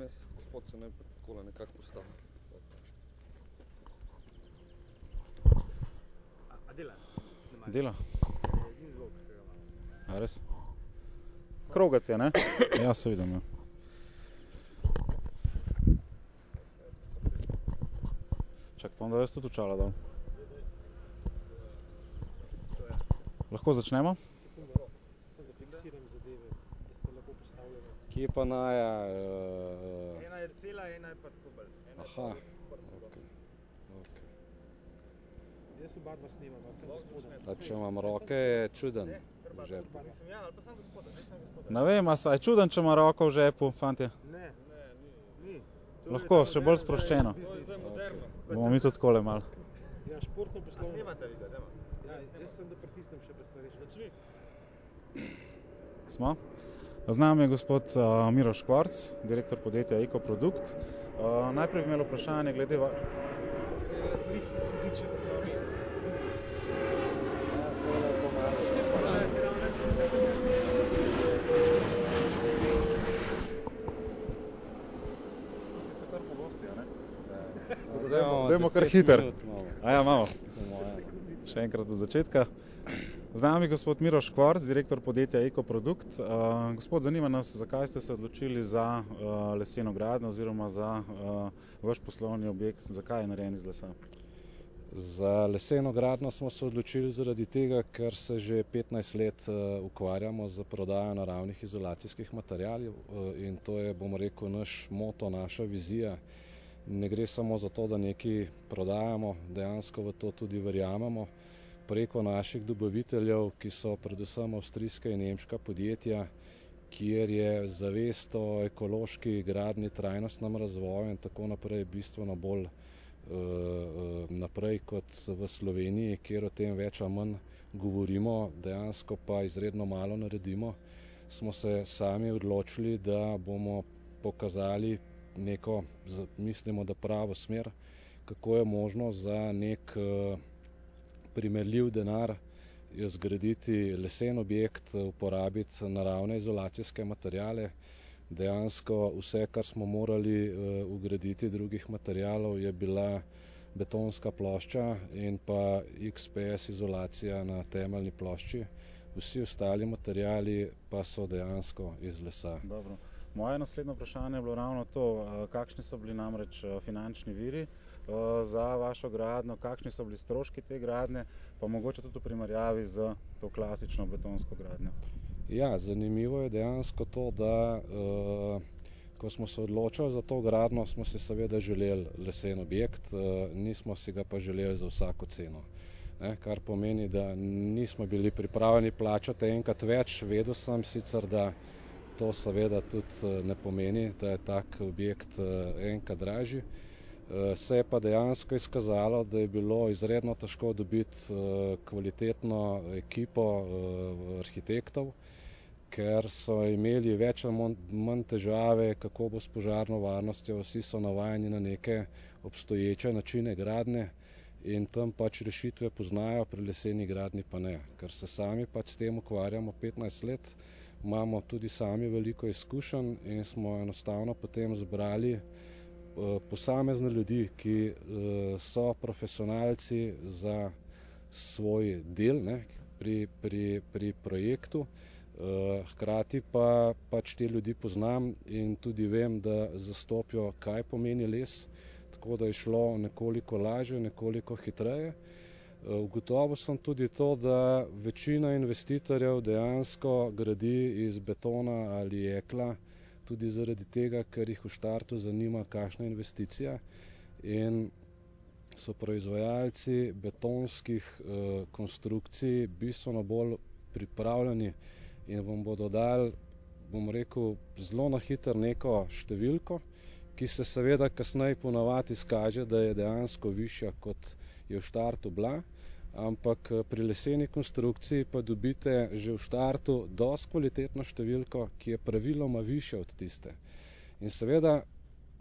Mes, gospod se naj takole nekako postavi. A dela? Dela. Ga imamo. A res? Krogec je, ne? Ja, saj vidim, ja. Čakaj, pa bom dal jaz tudi očala dol. Lahko začnemo? Kje pa Naja Ena je cela, ena je pa pa Aha. Okej. Okej. Jaz obadva snemava, samo gospoda. Pa če imam roke, je čudno. Ne, v žepu. Mislim, ja, ali pa samo gospoda, daj samo gospoda. Ne vem, a se, a je čudno, če ima roko v žepu, fantje? Ne. Ni. To je Lahko, še bolj sproščeno. to je zdaj moderno. Bomo mi tudi takole malo. Ja, športno A poslovno. snemate video, dajmo. Ja, jaz sem, da pritisnem še prestaviš. Začni. Smo? Z nami je gospod uh, Miro Škvarc, direktor podjetja Ekoprodukt. Uh, najprej bi imel vprašanje glede va... Glih sodiče v glavi. Tukaj se kar pogosti, a? Zdaj imamo dajmo moje. Še enkrat od začetka. Z nami je gospod Miro Škvarc, direktor podjetja Ekoprodukt. Uh, gospod, zanima nas, zakaj ste se odločili za uh, leseno gradnjo oziroma za uh, vaš poslovni objekt, zakaj je narejen iz lesa? Za leseno gradnjo smo se odločili zaradi tega, ker se že 15 let uh, ukvarjamo z prodajo naravnih izolacijskih materialov uh, in to je, bom rekel, naš moto, naša vizija. Ne gre samo za to, da nekaj prodajamo, dejansko v to tudi verjamemo. Preko naših dobaviteljev, ki so predvsem avstrijska in nemška podjetja, kjer je zavest o ekološki gradnji, trajnostnem razvoju in tako naprej bistveno bolj naprej kot v Sloveniji, kjer o tem več ali manj govorimo, dejansko pa izredno malo naredimo, smo se sami odločili, da bomo pokazali neko, mislimo, da pravo smer, kako je možno za nek primerljiv denar zgraditi lesen objekt, uporabiti naravne izolacijske materiale. Dejansko vse, kar smo morali vgraditi drugih materialov, je bila betonska plošča in pa XPS izolacija na temeljni plošči. Vsi ostali materiali pa so dejansko iz lesa. Dobro. Moje naslednje vprašanje je bilo ravno to, kakšni so bili namreč finančni viri za vašo gradnjo, kakšni so bili stroški te gradnje, pa mogoče tudi v primerjavi s to klasično betonsko gradnjo. Ja, zanimivo je dejansko to, da ko smo se odločali za to gradnjo, smo si seveda želeli lesen objekt, nismo si ga pa želeli za vsako ceno. Ne, kar pomeni, da nismo bili pripravljeni plačati enkrat več, vedel sem sicer, da to seveda tudi ne pomeni, da je tak objekt enkrat dražji. Se je pa dejansko izkazalo, da je bilo izredno težko dobiti kvalitetno ekipo arhitektov, ker so imeli več ali manj težave, kako bo s požarno varnostjo, vsi so navajeni na neke obstoječe načine gradnje in tam pač rešitve poznajo, pri leseni gradnji pa ne. Ker se sami pač s tem ukvarjamo petnajst let, imamo tudi sami veliko izkušenj in smo enostavno potem zbrali posamezne ljudi, ki so profesionalci za svoj del, ne, pri pri pri projektu, hkrati pa pač te ljudi poznam in tudi vem, da zastopijo, kaj pomeni les, tako da je šlo nekoliko lažje, nekoliko hitreje. Ugotovil sem tudi to, da večina investitorjev dejansko gradi iz betona ali jekla tudi zaradi tega, ker jih v štartu zanima, kakšna je investicija. In so proizvajalci betonskih konstrukcij bistveno bolj pripravljeni in vam bodo dali, bom rekel, zelo na hitro neko številko, ki se seveda kasneje po navadi izkaže, da je dejansko višja, kot je v štartu bila, ampak pri leseni konstrukciji pa dobite že v štartu dosti kvalitetno številko, ki je praviloma višja od tiste. In seveda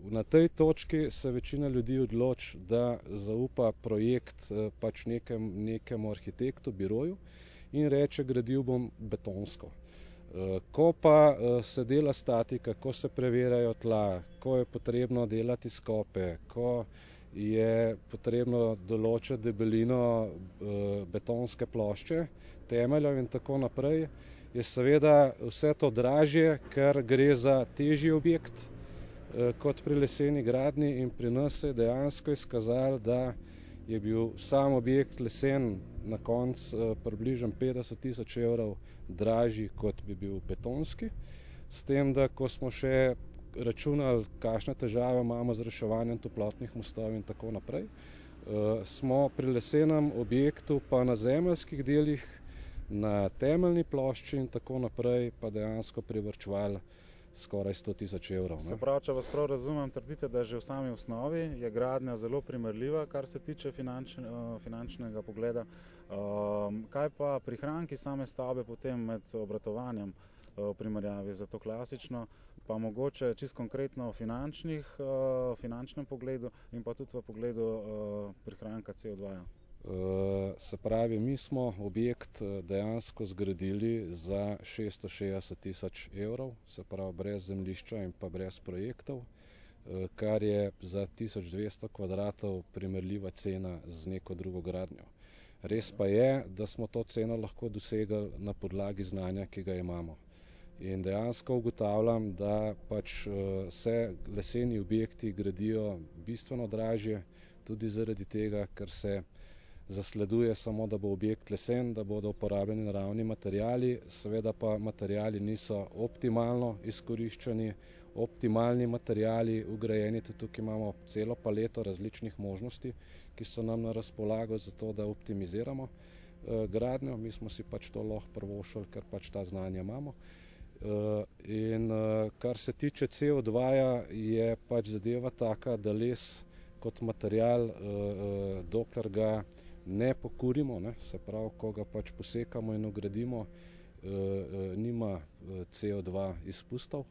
na tej točki se večina ljudi odloči, da zaupa projekt pač nekemu arhitektu, biroju in reče: "Gradil bom betonsko." Ko pa se dela statika, ko se preverjajo tla, ko je potrebno delati skope, ko je potrebno določiti debelino betonske plošče, temeljev in tako naprej, je seveda vse to dražje, ker gre za težji objekt kot pri leseni gradnji in pri nas se je dejansko izkazalo, da je bil sam objekt lesen na koncu približno petdeset tisoč evrov dražji, kot bi bil betonski. S tem, da ko smo še računali, kakšne težave imamo z reševanjem toplotnih mostov in tako naprej, smo pri lesenem objektu pa na zemeljskih delih, na temeljni plošči in tako naprej pa dejansko privarčevali skoraj sto tisoč evrov. Se pravi, če vas prav razumem, trdite, da že v sami osnovi je gradnja zelo primerljiva, kar se tiče finančnega pogleda. Kaj pa prihranki same stavbe potem med obratovanjem v primerjavi s to klasično, pa mogoče čisto konkretno finančnih, finančnem pogledu in pa tudi v pogledu prihranka COdva-ja? Se pravi, mi smo objekt dejansko zgradili za šeststo šestdeset tisoč evrov, se pravi brez zemljišča in pa brez projektov, kar je za tisoč dvesto kvadratov primerljiva cena z neko drugo gradnjo. Res pa je, da smo to ceno lahko dosegli na podlagi znanja, ki ga imamo. In dejansko ugotavljam, da pač se leseni objekti gradijo bistveno dražje tudi zaradi tega, ker se zasleduje samo, da bo objekt lesen, da bodo uporabljeni naravni materiali, seveda pa materiali niso optimalno izkoriščeni, optimalni materiali vgrajeni, tudi tukaj imamo celo paleto različnih možnosti, ki so nam na razpolago zato, da optimiziramo gradnjo, mi smo si pač to lahko privoščili, ker pač ta znanja imamo. In kar se tiče COdva-ja, je pač zadeva taka, da les kot material, dokler ga ne pokurimo, ne, se pravi, ko ga pač posekamo in vgradimo, nima COdva izpustov.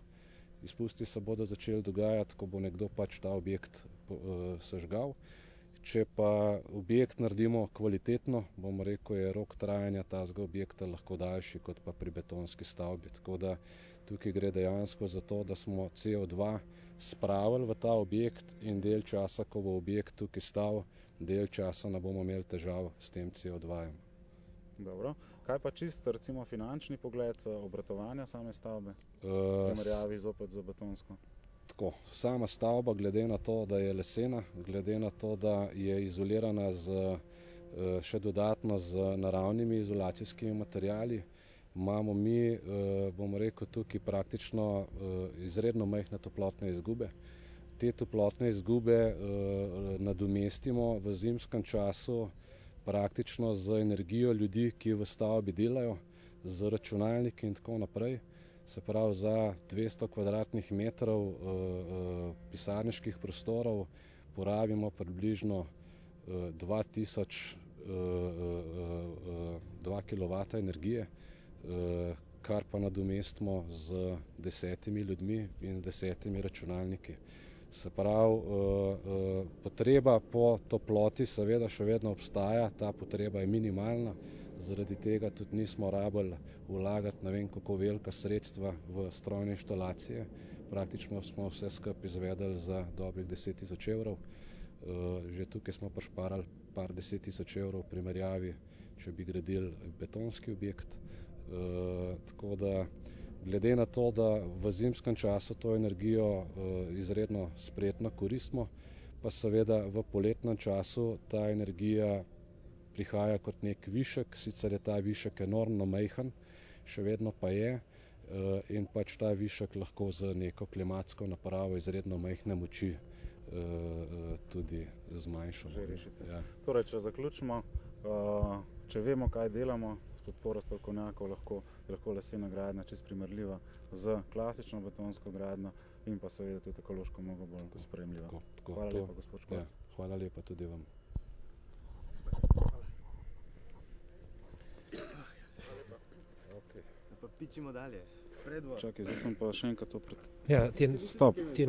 Izpusti se bodo začeli dogajati, ko bo nekdo pač ta objekt sežgal. Če pa objekt naredimo kvalitetno, bom rekel, je rok trajanja takega objekta lahko daljši kot pa pri betonski stavbi, tako da tukaj gre dejansko za to, da smo COdva spravili v ta objekt in dalj časa, ko bo objekt tukaj stal, dalj časa ne bomo imeli težav s tem COdva-jem. Dobro. Kaj pa čisto recimo finančni pogled obratovanja same stavbe v primerjavi zopet z betonsko? Tako, sama stavba glede na to, da je lesena, glede na to, da je izolirana s še dodatno z naravnimi izolacijskimi materiali, imamo mi, bom rekel, tukaj praktično izredno majhne toplotne izgube. Te toplotne izgube nadomestimo v zimskem času praktično z energijo ljudi, ki v stavbi delajo, z računalniki in tako naprej. Se pravi, za dvesto kvadratnih metrov pisarniških prostorov porabimo približno dva tisoč dva kilovata energije, kar pa nadomestimo z desetimi ljudmi in desetimi računalniki. Se pravi, potreba po toploti seveda še vedno obstaja, ta potreba je minimalna, zaradi tega tudi nismo rabili vlagati ne vem kako velika sredstva v strojne inštalacije, praktično smo vse skupaj izvedli za dobrih deset tisoč evrov. Že tukaj smo prišparali par deset tisoč evrov v primerjavi, če bi gradili betonski objekt. Tako da glede na to, da v zimskem času to energijo izredno spretno koristimo, pa seveda v poletnem času ta energija prihaja kot neki višek, sicer je ta višek enormno majhen, še vedno pa je, in pač ta višek lahko z neko klimatsko napravo izredno majhne moči tudi zmanjšamo. Že rešite. Torej, če zaključimo, če vemo, kaj delamo, s podporo strokovnjakov lahko, lahko lesena gradnja čisto primerljiva s klasično betonsko gradnjo in pa seveda tudi ekološko mnogo bolj sprejemljiva. Hvala lepa, gospod Škorc. Hvala lepa tudi vam. Čakaj, zdaj sem pa še enkrat to... Ja, ti. Stop. Ti...